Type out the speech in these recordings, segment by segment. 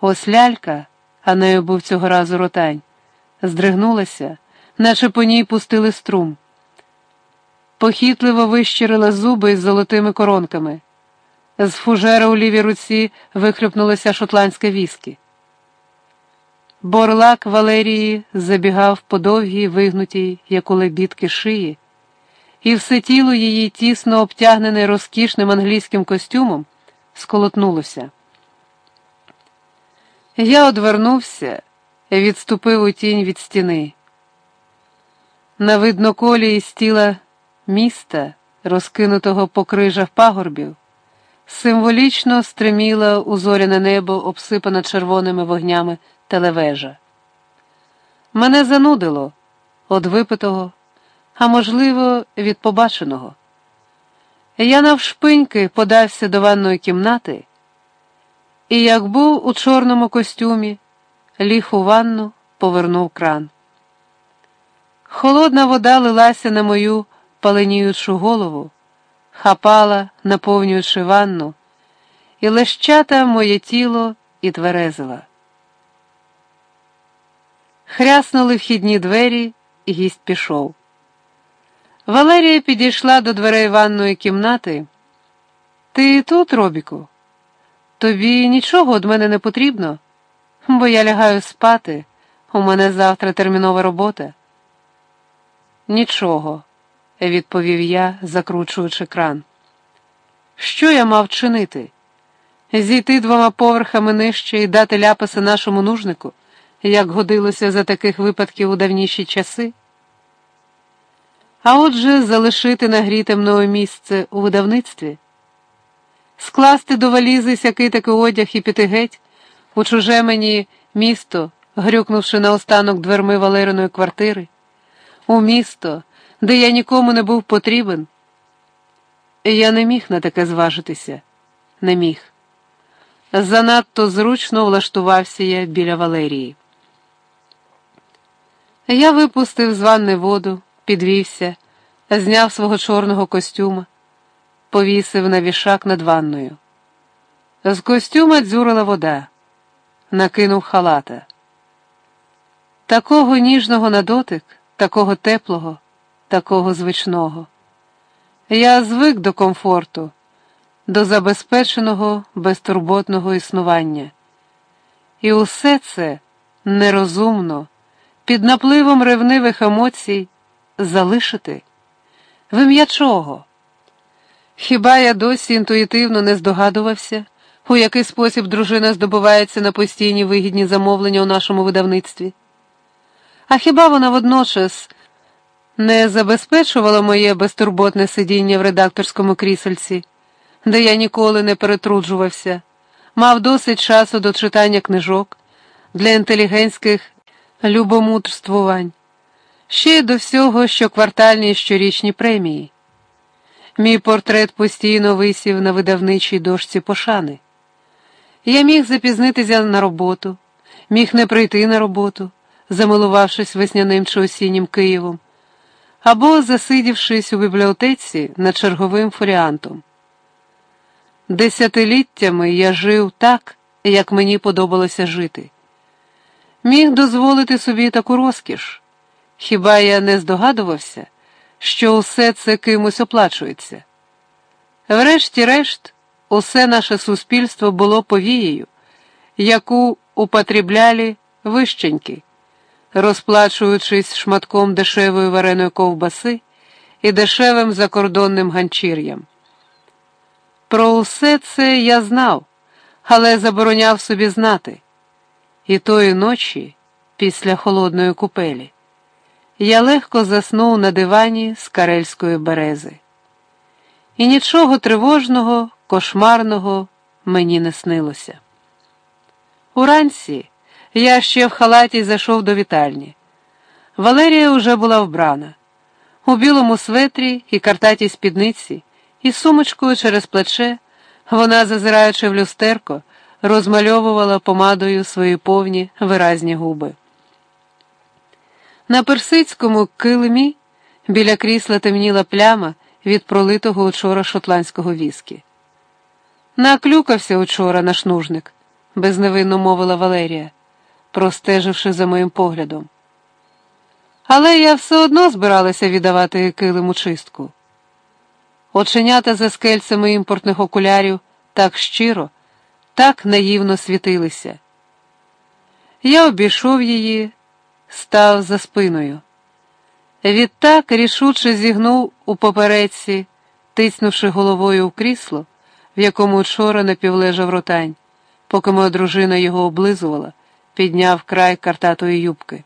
Ось лялька, а нею був цього разу ротань, здригнулася, наче по ній пустили струм. Похитливо вищирила зуби із золотими коронками. З фужера у лівій руці вихлюпнулося шотландське віскі. Борлак Валерії забігав по довгій, вигнутій, як у лебідки шиї, і все тіло її, тісно обтягнене розкішним англійським костюмом, сколотнулося. Я одвернувся, відступив у тінь від стіни. На видноколі із тіла міста, розкинутого по крижах пагорбів, символічно стриміла у зоряне небо, обсипана червоними вогнями телевежа. Мене занудило від випитого, а можливо, від побаченого. Я навшпиньки подався до ванної кімнати, і, як був у чорному костюмі, ліг у ванну, повернув кран. Холодна вода лилася на мою паленіючу голову, хапала, наповнюючи ванну, і лещата моє тіло і тверезила. Хряснули вхідні двері, і гість пішов. Валерія підійшла до дверей ванної кімнати. Ти тут, Робіку? Тобі нічого від мене не потрібно, бо я лягаю спати, у мене завтра термінова робота. Нічого, відповів я, закручуючи кран. Що я мав чинити? Зійти двома поверхами нижче і дати ляпаси нашому нужнику, як годилося за таких випадків у давніші часи? А отже, залишити нагріте мною місце у видавництві, скласти до валізи сякий такий одяг і піти геть у чуже мені місто, грюкнувши наостанок дверми Валериної квартири, у місто, де я нікому не був потрібен. Я не міг на таке зважитися, не міг. Занадто зручно влаштувався я біля Валерії. Я випустив з ванни воду, підвівся, зняв свого чорного костюма, повісив на вішак над ванною. З костюма дзюрила вода, накинув халата. Такого ніжного на дотик, такого теплого, такого звичного. Я звик до комфорту, до забезпеченого, безтурботного існування. І усе це нерозумно під напливом ревнивих емоцій залишити? В ім'я чого? Хіба я досі інтуїтивно не здогадувався, у який спосіб дружина здобувається на постійні вигідні замовлення у нашому видавництві? А хіба вона водночас не забезпечувала моє безтурботне сидіння в редакторському крісельці, де я ніколи не перетруджувався, мав досить часу до читання книжок для інтелігентських любомудрствувань, ще й до всього щоквартальні і щорічні премії. Мій портрет постійно висів на видавничій дошці пошани. Я міг запізнитися на роботу, міг не прийти на роботу, замилувавшись весняним чи осіннім Києвом, або засидівшись у бібліотеці над черговим фоліантом. Десятиліттями я жив так, як мені подобалося жити міг дозволити собі таку розкіш. Хіба я не здогадувався, що усе це кимось оплачується? Врешті-решт, усе наше суспільство було повією, яку употрібляли вищеньки, розплачуючись шматком дешевої вареної ковбаси і дешевим закордонним ганчір'ям. Про усе це я знав, але забороняв собі знати. І тої ночі, після холодної купелі, я легко заснув на дивані з карельської берези. І нічого тривожного, кошмарного мені не снилося. Уранці я ще в халаті зайшов до вітальні. Валерія вже була вбрана, у білому светрі і картатій спідниці, і сумочкою через плече, вона, зазираючи в люстерко, розмальовувала помадою свої повні виразні губи. На персидському килимі біля крісла темніла пляма від пролитого учора шотландського віскі. Наклюкався учора наш нужник, безневинно мовила Валерія, простеживши за моїм поглядом. Але я все одно збиралася віддавати килиму чистку. Оченята за скельцями імпортних окулярів так щиро, так наївно світилися. Я обійшов її, став за спиною. Відтак рішуче зігнув у попередці, тиснувши головою в крісло, в якому вчора напівлежав ротань, поки моя дружина його облизувала, підняв край картатої юбки.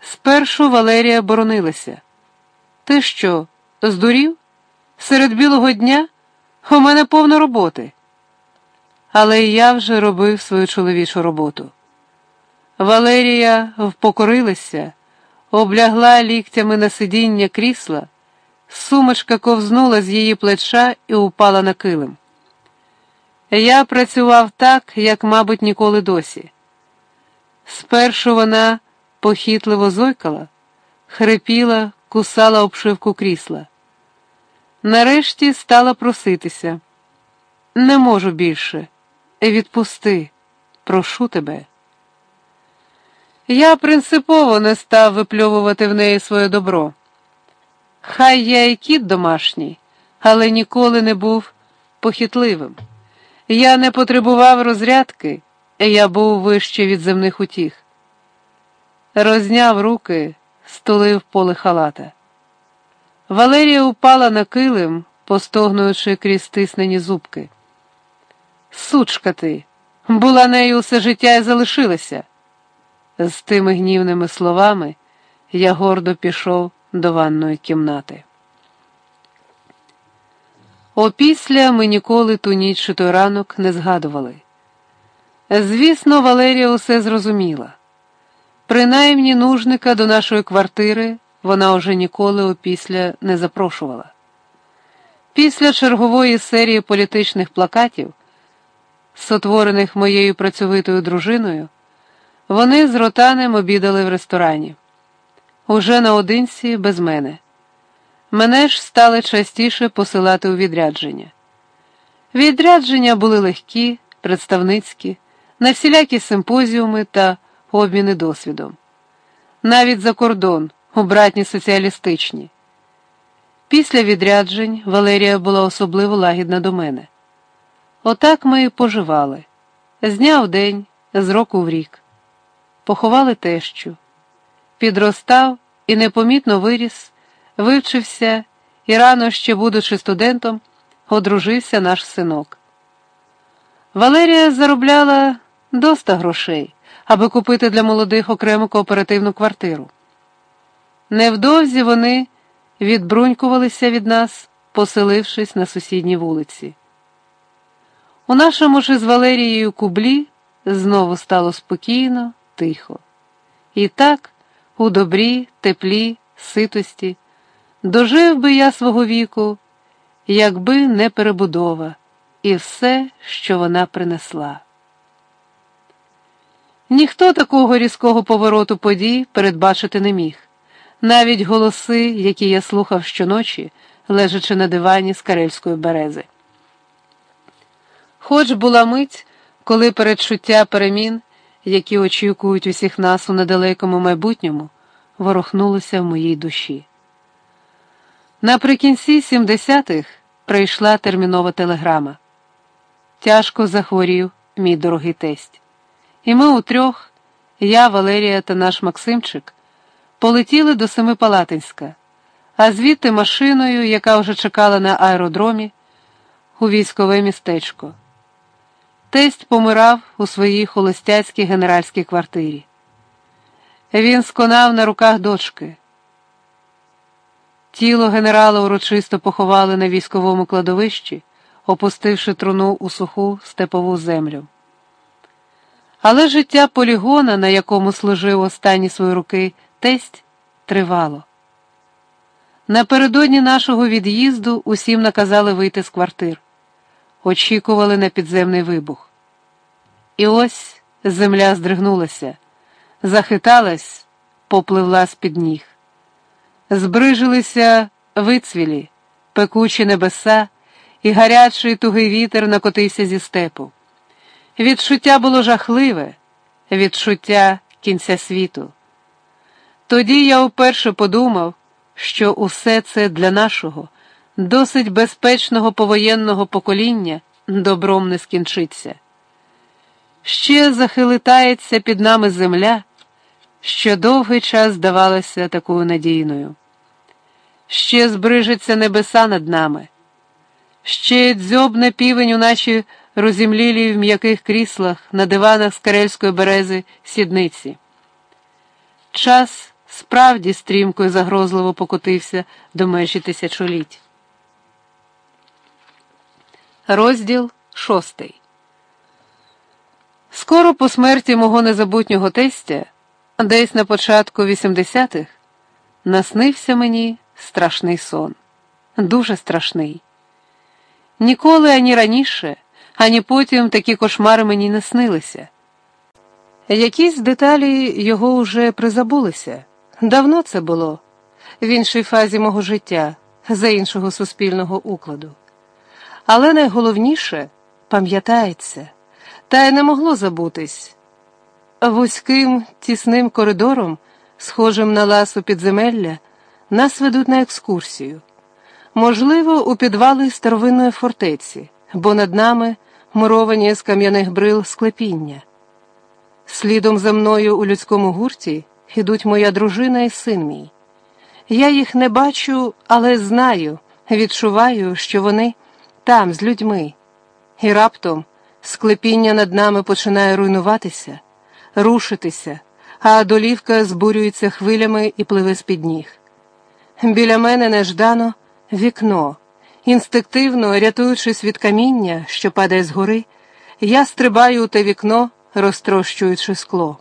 Спершу Валерія боронилася. Ти що, здурів? Серед білого дня у мене повно роботи. Але я вже робив свою чоловічу роботу. Валерія впокорилася, облягла ліктями на сидіння крісла, сумочка ковзнула з її плеча і упала на килим. Я працював так, як, мабуть, ніколи досі. Спершу вона похитливо зойкала, хрипіла, кусала обшивку крісла. Нарешті стала проситися. Не можу більше. Відпусти, прошу тебе. Я принципово не став випльовувати в неї своє добро. Хай я і кіт домашній, але ніколи не був похитливим. Я не потребував розрядки, я був вище від земних утіх. Розняв руки, стулив поле халата. Валерія упала на килим, постогнуючи крізь стиснені зубки. Сучка ти, була нею усе життя і залишилася. З тими гнівними словами я гордо пішов до ванної кімнати. Опісля ми ніколи ту ніч чи той ранок не згадували. Звісно, Валерія усе зрозуміла. Принаймні нужника до нашої квартири вона уже ніколи опісля не запрошувала. Після чергової серії політичних плакатів, сотворених моєю працьовитою дружиною, вони з ротанем обідали в ресторані. Уже наодинці без мене. Мене ж стали частіше посилати у відрядження. Відрядження були легкі, представницькі, на всілякі симпозіуми та обміни досвідом. Навіть за кордон, у братні соціалістичні. Після відряджень Валерія була особливо лагідна до мене. Отак ми і поживали з дня в день, з року в рік. Поховали тещу. Підростав і непомітно виріс, вивчився і рано ще, будучи студентом, одружився наш синок. Валерія заробляла доста грошей, аби купити для молодих окрему кооперативну квартиру. Невдовзі вони відбрунькувалися від нас, поселившись на сусідній вулиці. У нашому ж із Валерією кублі знову стало спокійно, тихо. І так, у добрі, теплі, ситості, дожив би я свого віку, якби не перебудова і все, що вона принесла. Ніхто такого різкого повороту подій передбачити не міг навіть голоси, які я слухав щоночі, лежачи на дивані з карельської берези. Хоч була мить, коли передчуття перемін, які очікують усіх нас у недалекому майбутньому, ворухнулося в моїй душі. Наприкінці 70-х прийшла термінова телеграма. Тяжко захворів мій дорогий тесть. І ми утрьох, я, Валерія та наш Максимчик, полетіли до Семипалатинська, а звідти машиною, яка вже чекала на аеродромі, у військове містечко. Тесть помирав у своїй холостяцькій генеральській квартирі. Він сконав на руках дочки. Тіло генерала урочисто поховали на військовому кладовищі, опустивши труну у суху степову землю. Але життя полігона, на якому служив останні свої роки, тесть тривало. Напередодні нашого від'їзду усім наказали вийти з квартир, очікували на підземний вибух. І ось земля здригнулася, захиталась, попливла з під ніг. Збрижилися вицвілі, пекучі небеса, і гарячий тугий вітер накотився зі степу. Відчуття було жахливе, відчуття кінця світу. Тоді я вперше подумав, що усе це для нашого, досить безпечного повоєнного покоління добром не скінчиться. Ще захилитається під нами земля, що довгий час здавалася такою надійною. Ще збрижаться небеса над нами, ще дзьобне півень у наші розімлілі в м'яких кріслах на диванах з карельської берези сідниці. Час справді стрімко і загрозливо покотився до межі тисячоліть. Розділ шостий. Скоро по смерті мого незабутнього тестя, десь на початку 80-х, наснився мені страшний сон, дуже страшний. Ніколи ані раніше, ані потім такі кошмари мені не снилися. Якісь деталі його уже призабулися. Давно це було, в іншій фазі мого життя, за іншого суспільного укладу. Але найголовніше пам'ятається, та й не могло забутись. Вузьким тісним коридором, схожим на ласу підземелля, нас ведуть на екскурсію. Можливо, у підвали старовинної фортеці, бо над нами муровані з кам'яних брил склепіння. Слідом за мною у людському гурті ідуть моя дружина і син мій. Я їх не бачу, але знаю, відчуваю, що вони там, з людьми, і раптом склепіння над нами починає руйнуватися, рушитися, а долівка збурюється хвилями і пливе з-під ніг. Біля мене неждано вікно, інстинктивно рятуючись від каміння, що падає згори, я стрибаю у те вікно, розтрощуючи скло.